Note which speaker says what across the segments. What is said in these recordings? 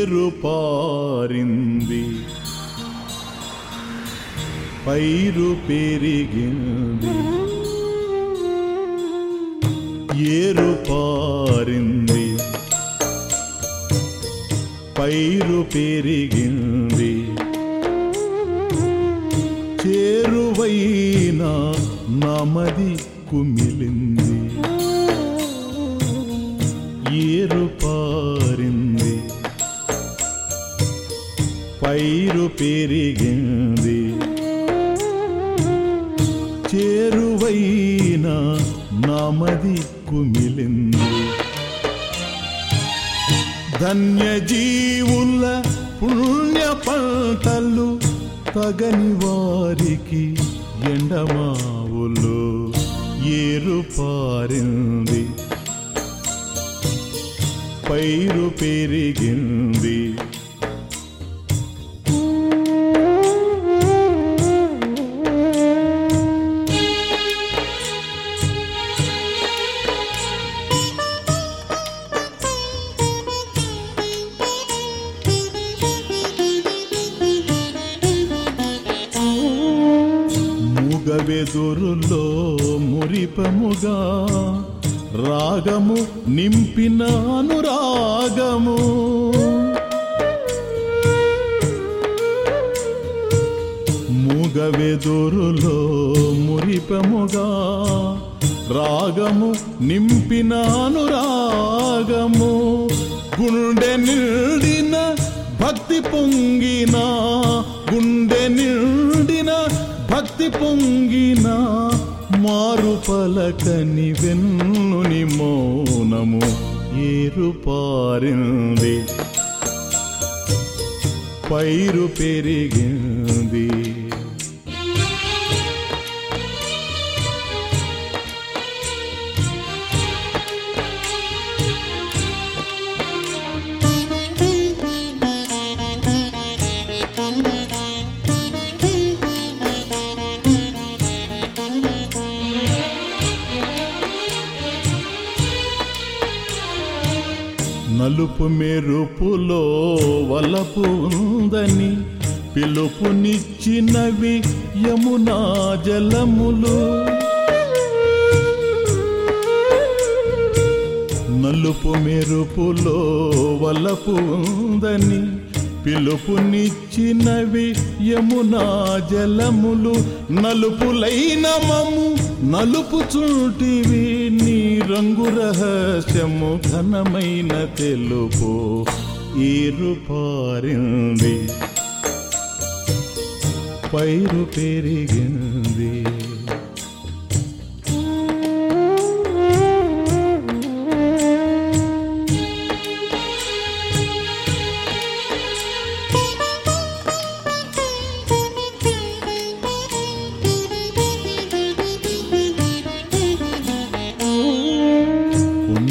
Speaker 1: పేరు పారింది. పైరు పెరిగింది. ఏరు పారింది. పైరు పెరిగింది. చేరువైన నమది కుమిలింది. పైరు పెరిగింది. చేరువైన నమది కుమిలింది ధన్యజీవుల పుణ్య పంటలు తగని వారికి ఎండమావులు ఏరుపారింది పైరు పెరిగింది. మూగవెదురులో మురిపముగా రాగము నింపిన అనురాగము మూగవెదురులో మురిపముగా రాగము నింపిన అనురాగము గుండె నిండిన భక్తి పొంగిన గుండె నిండి భక్తి పొంగిన మారు పలకని వెన్నుని మౌనము ఏరుపారింది. పైరు పెరిగింది. నలుపు మెరుపులో వలపు ఉందని పిలుపునిచ్చినవి యమునా జలములు. నలుపు మెరుపులో వలపు ఉందని పిలుపునిచ్చినవి యమునా జలములు. నలుపులైన మము నలుపు చుంటివి నీ రంగు రహస్యము ఘనమైన తెలుపు ఈరు పారింది పైరు పెరిగింది.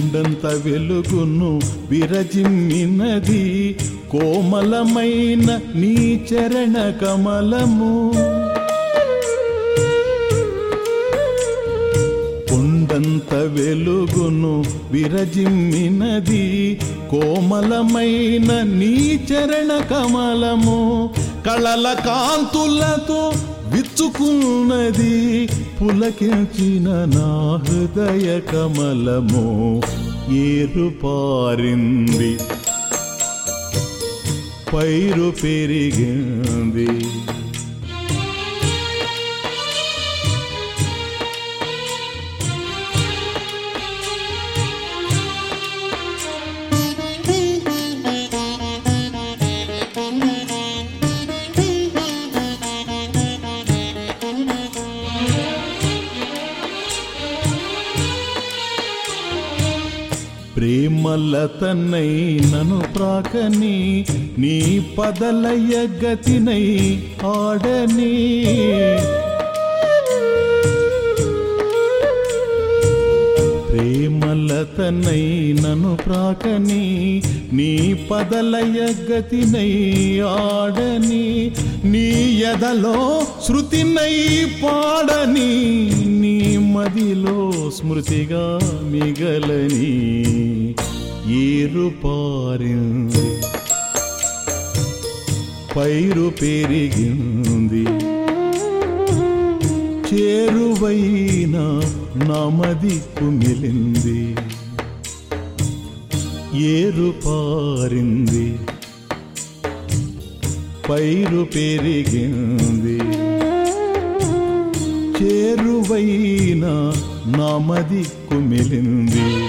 Speaker 1: గుండంత వెలుగును విరజిమ్మినది కోమలమైన నీ చరణ కమలము. కొండంత వెలుగును విరజిమ్మినది కోమలమైన నీ చరణ కమలము. కళల కాంతులతో విచ్చుకున్నది పులకించిన నా హృదయ కమలము. ఏరు పైరు పెరిగింది. ప్రేమల తన్నై నను ప్రాకని నీ పదలయ గతినై ఆడని. ప్రేమల తన్నై నను ప్రాకని నీ పదలయ గతినై ఆడని. నీ ఎదలో శృతినై పాడని నీ మదిలో స్మృతిగా మిగలని ఏరు పారింది పైరు పెరిగింది. చేరువైన నమది కుమిలింది ఏరు పారింది పైరు పెరిగింది. చేరువైన నమది కుమిలింది.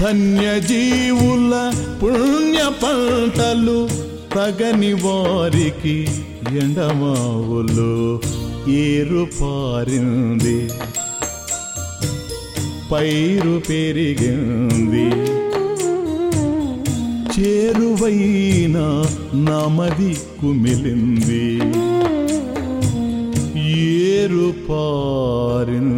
Speaker 1: ధన్యజీవుల పుణ్య పంటలు తగని వారికి ఎండమావులు ఏరు పారింది. పైరు పెరిగింది. చేరువైన నమది కుమిలింది. ఏరు పారింది